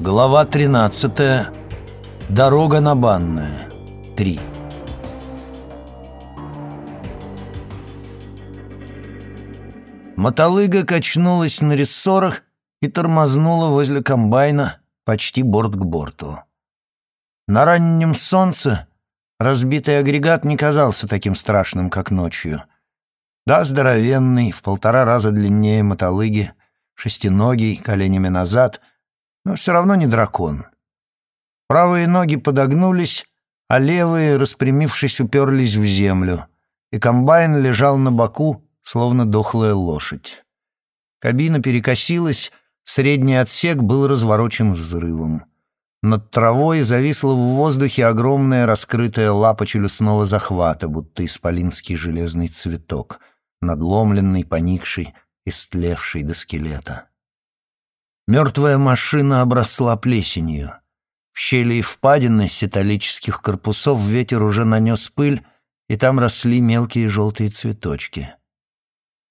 Глава 13. Дорога на банная. 3. Мотолыга качнулась на рессорах и тормознула возле комбайна почти борт к борту. На раннем солнце разбитый агрегат не казался таким страшным, как ночью. Да, здоровенный, в полтора раза длиннее мотолыги, шестиногий, коленями назад, но все равно не дракон. Правые ноги подогнулись, а левые, распрямившись, уперлись в землю, и комбайн лежал на боку, словно дохлая лошадь. Кабина перекосилась, средний отсек был разворочен взрывом. Над травой зависла в воздухе огромная раскрытая лапа челюстного захвата, будто исполинский железный цветок, надломленный, поникший, истлевший до скелета. Мертвая машина обросла плесенью. В щели и впадины сеталических корпусов ветер уже нанес пыль, и там росли мелкие желтые цветочки.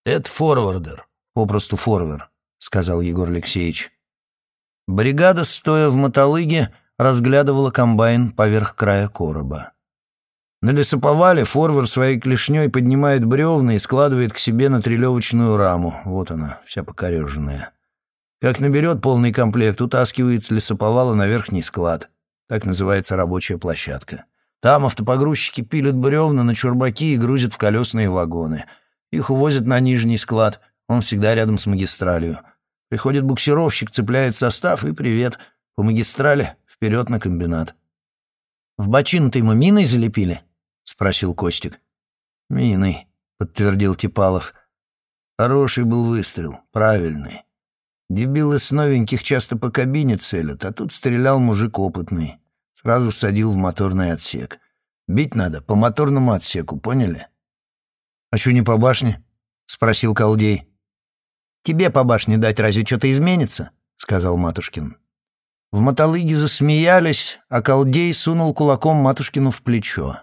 «Это форвардер, попросту форвер», — сказал Егор Алексеевич. Бригада, стоя в мотолыге, разглядывала комбайн поверх края короба. На лесоповале форвер своей клешней поднимает бревна и складывает к себе на трелевочную раму. Вот она, вся покореженная. Как наберет полный комплект, утаскивает с лесоповала на верхний склад. Так называется рабочая площадка. Там автопогрузчики пилят бревна на чурбаки и грузят в колесные вагоны. Их увозят на нижний склад, он всегда рядом с магистралью. Приходит буксировщик, цепляет состав и привет. По магистрали вперед на комбинат. «В бочину-то ему миной залепили?» — спросил Костик. «Миной», — подтвердил Типалов. «Хороший был выстрел, правильный. Дебилы с новеньких часто по кабине целят, а тут стрелял мужик опытный. Сразу всадил в моторный отсек. Бить надо по моторному отсеку, поняли?» «А что не по башне?» — спросил Колдей. «Тебе по башне дать разве что-то изменится?» — сказал Матушкин. В мотолыге засмеялись, а Колдей сунул кулаком Матушкину в плечо.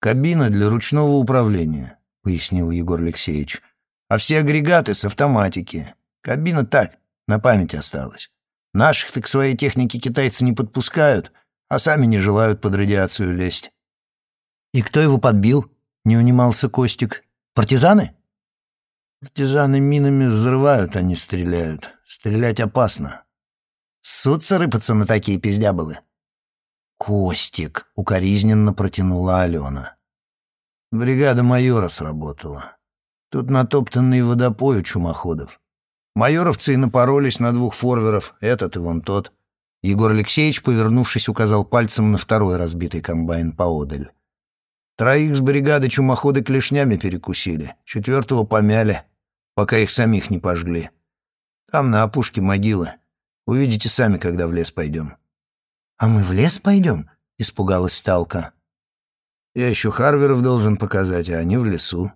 «Кабина для ручного управления», — пояснил Егор Алексеевич. «А все агрегаты с автоматики. Кабина так, на память осталась. Наших-то к своей технике китайцы не подпускают, а сами не желают под радиацию лезть». «И кто его подбил?» — не унимался Костик. «Партизаны?» Партизаны минами взрывают, а не стреляют. Стрелять опасно. Ссутся рыпаться на такие пиздяболы. «Костик!» — укоризненно протянула Алена. Бригада майора сработала. Тут натоптанный водопой у чумоходов. Майоровцы и напоролись на двух форверов, этот и вон тот. Егор Алексеевич, повернувшись, указал пальцем на второй разбитый комбайн поодаль. Троих с бригады чумоходы клешнями перекусили, четвертого помяли пока их самих не пожгли. Там на опушке могилы. Увидите сами, когда в лес пойдем». «А мы в лес пойдем?» — испугалась Сталка. «Я еще Харверов должен показать, а они в лесу.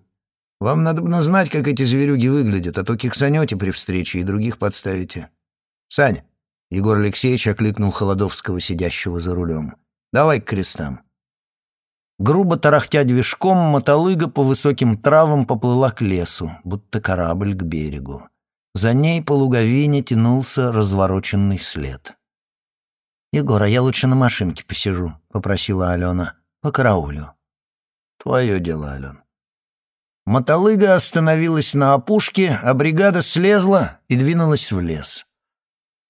Вам надо знать, как эти зверюги выглядят, а то киксанете при встрече и других подставите. Сань!» — Егор Алексеевич окликнул Холодовского, сидящего за рулем. «Давай к крестам». Грубо тарахтя движком, мотолыга по высоким травам поплыла к лесу, будто корабль к берегу. За ней по луговине тянулся развороченный след. «Егор, а я лучше на машинке посижу», — попросила Алена. «По караулю». «Твое дело, Ален». Мотолыга остановилась на опушке, а бригада слезла и двинулась в лес.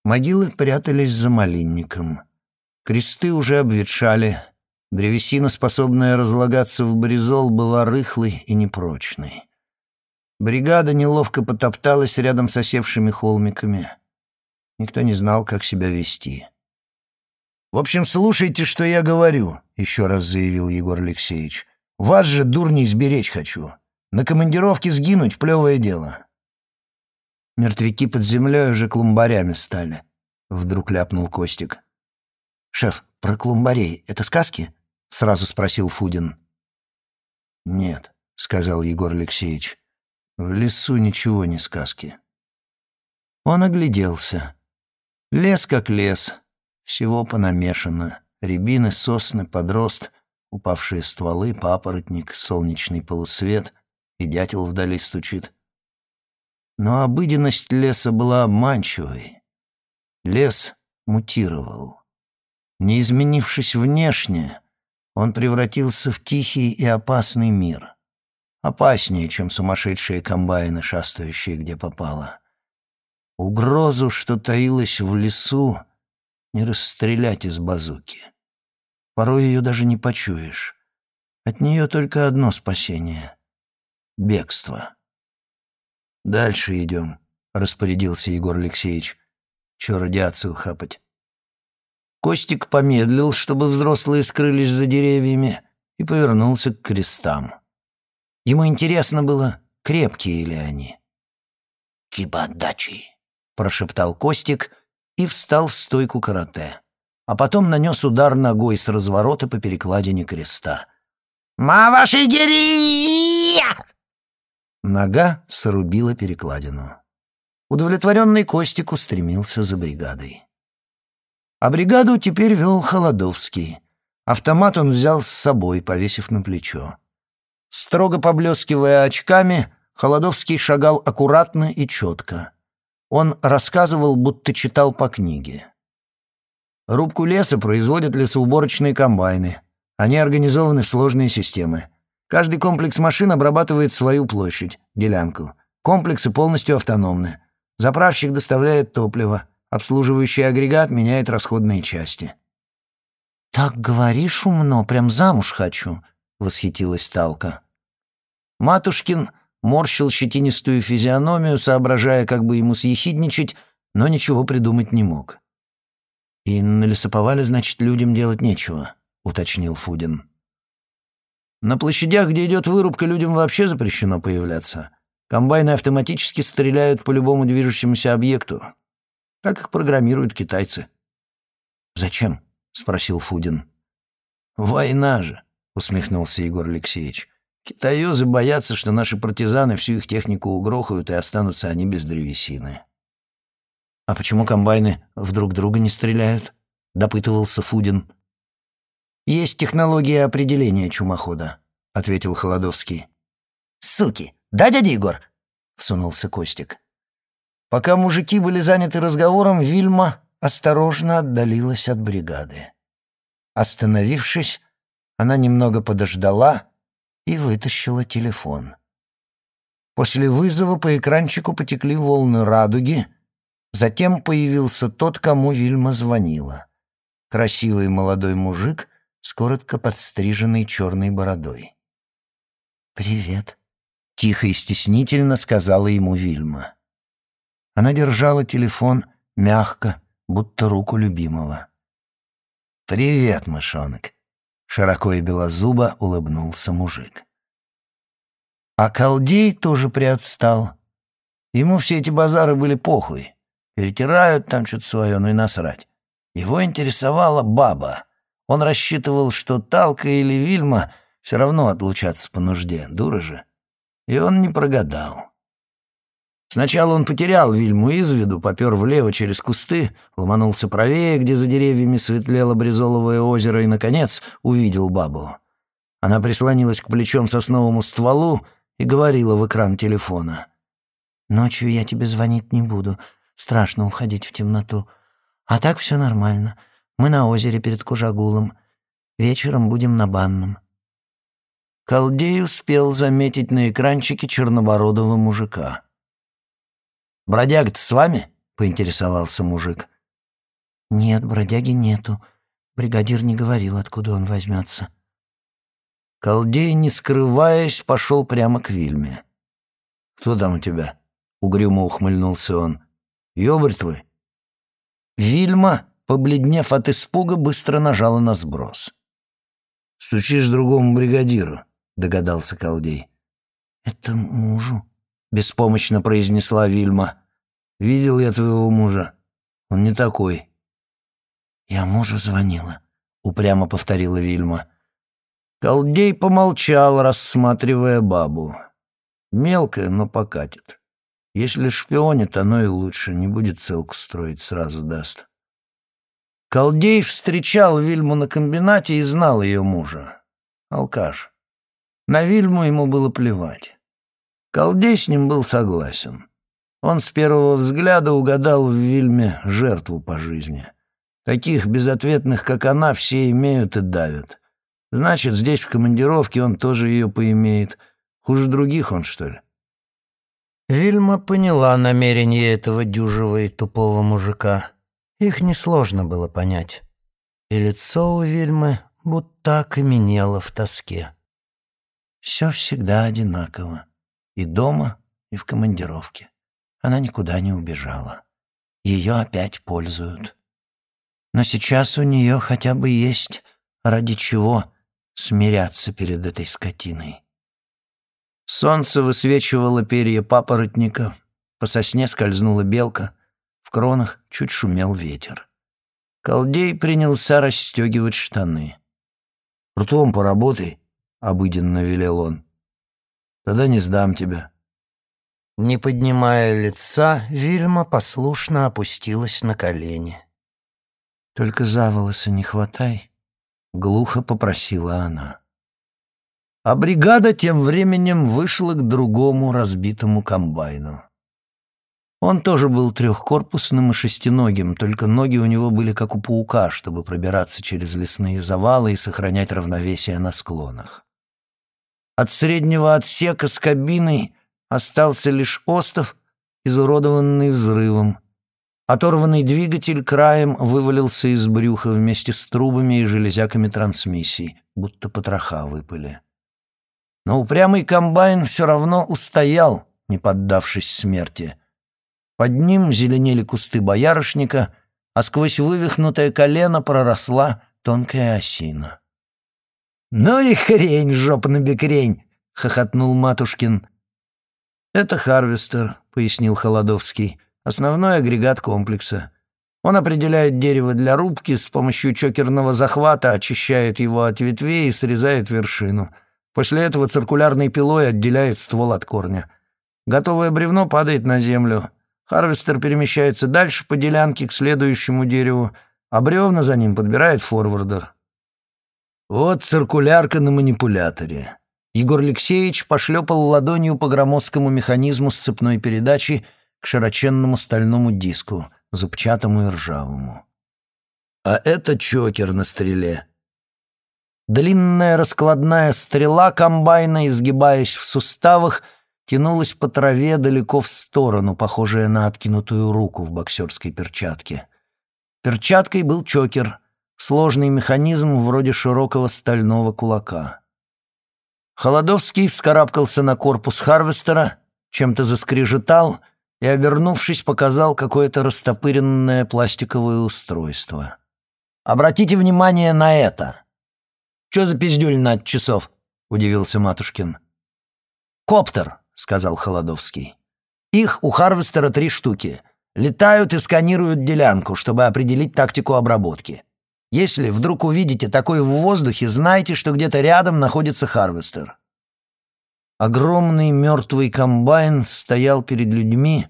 Могилы прятались за малинником. Кресты уже обветшали, Древесина, способная разлагаться в бризол, была рыхлой и непрочной. Бригада неловко потопталась рядом с осевшими холмиками. Никто не знал, как себя вести. «В общем, слушайте, что я говорю», — еще раз заявил Егор Алексеевич. «Вас же, дурней, сберечь хочу. На командировке сгинуть — плевое дело». Мертвяки под землей уже клумбарями стали, — вдруг ляпнул Костик. «Шеф, про клумбарей — это сказки?» — сразу спросил Фудин. «Нет», — сказал Егор Алексеевич, — «в лесу ничего не сказки». Он огляделся. Лес как лес, всего понамешано. Рябины, сосны, подрост, упавшие стволы, папоротник, солнечный полусвет, и дятел вдали стучит. Но обыденность леса была обманчивой. Лес мутировал. Не изменившись внешне, он превратился в тихий и опасный мир. Опаснее, чем сумасшедшие комбайны, шастающие где попало. Угрозу, что таилась в лесу, не расстрелять из базуки. Порой ее даже не почуешь. От нее только одно спасение — бегство. «Дальше идем», — распорядился Егор Алексеевич. «Че радиацию хапать?» Костик помедлил, чтобы взрослые скрылись за деревьями, и повернулся к крестам. Ему интересно было, крепкие ли они. «Кибадачи», — прошептал Костик и встал в стойку карате, а потом нанес удар ногой с разворота по перекладине креста. «Мавашигерия!» Нога срубила перекладину. Удовлетворенный Костик устремился за бригадой. А бригаду теперь вел Холодовский. Автомат он взял с собой, повесив на плечо. Строго поблескивая очками, Холодовский шагал аккуратно и четко. Он рассказывал, будто читал по книге. Рубку леса производят лесоуборочные комбайны. Они организованы в сложные системы. Каждый комплекс машин обрабатывает свою площадь, делянку. Комплексы полностью автономны. Заправщик доставляет топливо. Обслуживающий агрегат меняет расходные части. «Так говоришь умно, прям замуж хочу», — восхитилась Талка. Матушкин морщил щетинистую физиономию, соображая, как бы ему съехидничать, но ничего придумать не мог. «И на лесоповале, значит, людям делать нечего», — уточнил Фудин. «На площадях, где идет вырубка, людям вообще запрещено появляться. Комбайны автоматически стреляют по любому движущемуся объекту. Так их программируют китайцы. «Зачем?» — спросил Фудин. «Война же», — усмехнулся Егор Алексеевич. «Китаёзы боятся, что наши партизаны всю их технику угрохают, и останутся они без древесины». «А почему комбайны вдруг друга не стреляют?» — допытывался Фудин. «Есть технология определения чумохода», — ответил Холодовский. «Суки! Да, дядя Егор?» — всунулся Костик. Пока мужики были заняты разговором, Вильма осторожно отдалилась от бригады. Остановившись, она немного подождала и вытащила телефон. После вызова по экранчику потекли волны радуги, затем появился тот, кому Вильма звонила. Красивый молодой мужик с коротко подстриженной черной бородой. «Привет», — тихо и стеснительно сказала ему Вильма. Она держала телефон мягко, будто руку любимого. «Привет, мышонок!» — широко и белозубо улыбнулся мужик. А Колдей тоже приотстал. Ему все эти базары были похуй. Перетирают там что-то свое, ну и насрать. Его интересовала баба. Он рассчитывал, что Талка или Вильма все равно отлучатся по нужде, дура же. И он не прогадал. Сначала он потерял Вильму из виду, попер влево через кусты, ломанулся правее, где за деревьями светлело бризоловое озеро, и, наконец, увидел бабу. Она прислонилась к плечом сосновому стволу и говорила в экран телефона. «Ночью я тебе звонить не буду. Страшно уходить в темноту. А так все нормально. Мы на озере перед Кужагулом. Вечером будем на банном». Колдей успел заметить на экранчике чернобородого мужика. «Бродяга-то с вами?» — поинтересовался мужик. «Нет, бродяги нету. Бригадир не говорил, откуда он возьмется». Колдей, не скрываясь, пошел прямо к Вильме. «Кто там у тебя?» — угрюмо ухмыльнулся он. «Ёбарь твой?» Вильма, побледнев от испуга, быстро нажала на сброс. «Стучишь другому бригадиру», — догадался Колдей. «Это мужу», беспомощно произнесла Вильма. «Видел я твоего мужа. Он не такой». «Я мужу звонила», — упрямо повторила Вильма. Колдей помолчал, рассматривая бабу. Мелкая, но покатит. Если шпионит, оно и лучше, не будет целку строить, сразу даст. Колдей встречал Вильму на комбинате и знал ее мужа. Алкаш. На Вильму ему было плевать. Колдей с ним был согласен. Он с первого взгляда угадал в Вильме жертву по жизни. Таких безответных, как она, все имеют и давят. Значит, здесь в командировке он тоже ее поимеет. Хуже других он, что ли? Вильма поняла намерение этого дюжего и тупого мужика. Их несложно было понять. И лицо у Вильмы будто окаменело в тоске. Все всегда одинаково. И дома, и в командировке. Она никуда не убежала. Ее опять пользуют. Но сейчас у нее хотя бы есть ради чего смиряться перед этой скотиной. Солнце высвечивало перья папоротника, по сосне скользнула белка, кронах чуть шумел ветер. Колдей принялся расстегивать штаны. «Ртом поработай», — обыденно велел он. «Тогда не сдам тебя». Не поднимая лица, Вильма послушно опустилась на колени. «Только за волосы не хватай», — глухо попросила она. А бригада тем временем вышла к другому разбитому комбайну. Он тоже был трехкорпусным и шестиногим, только ноги у него были как у паука, чтобы пробираться через лесные завалы и сохранять равновесие на склонах. От среднего отсека с кабиной остался лишь остов, изуродованный взрывом. Оторванный двигатель краем вывалился из брюха вместе с трубами и железяками трансмиссий, будто потроха выпали. Но упрямый комбайн все равно устоял, не поддавшись смерти. Под ним зеленели кусты боярышника, а сквозь вывихнутое колено проросла тонкая осина. «Ну и хрень, жопа на бекрень!» — хохотнул Матушкин. «Это Харвестер», — пояснил Холодовский, — «основной агрегат комплекса. Он определяет дерево для рубки, с помощью чокерного захвата очищает его от ветвей и срезает вершину». После этого циркулярной пилой отделяет ствол от корня. Готовое бревно падает на землю. Харвестер перемещается дальше по делянке к следующему дереву, а бревна за ним подбирает форвардер. Вот циркулярка на манипуляторе. Егор Алексеевич пошлепал ладонью по громоздкому механизму сцепной передачи к широченному стальному диску, зубчатому и ржавому. А это чокер на стреле. Длинная раскладная стрела комбайна, изгибаясь в суставах, тянулась по траве далеко в сторону, похожая на откинутую руку в боксерской перчатке. Перчаткой был чокер, сложный механизм вроде широкого стального кулака. Холодовский вскарабкался на корпус Харвестера, чем-то заскрежетал и, обернувшись, показал какое-то растопыренное пластиковое устройство. «Обратите внимание на это!» Что за пиздюль от часов?» — удивился Матушкин. «Коптер», — сказал Холодовский. «Их у Харвестера три штуки. Летают и сканируют делянку, чтобы определить тактику обработки. Если вдруг увидите такой в воздухе, знайте, что где-то рядом находится Харвестер». Огромный мертвый комбайн стоял перед людьми,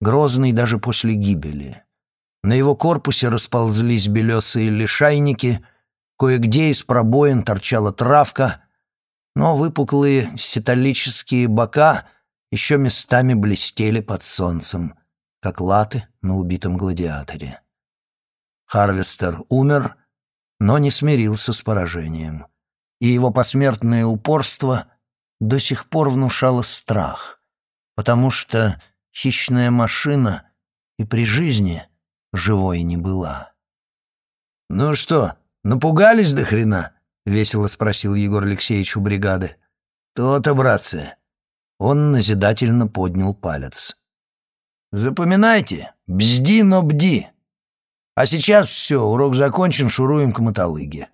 грозный даже после гибели. На его корпусе расползлись белесые лишайники — Кое-где из пробоин торчала травка, но выпуклые ситалические бока еще местами блестели под солнцем, как латы на убитом гладиаторе. Харвестер умер, но не смирился с поражением, и его посмертное упорство до сих пор внушало страх, потому что хищная машина и при жизни живой не была. «Ну что, «Напугались до хрена?» — весело спросил Егор Алексеевич у бригады. «То-то, братцы». Он назидательно поднял палец. «Запоминайте, бзди, но бди. А сейчас все, урок закончен, шуруем к мотолыге».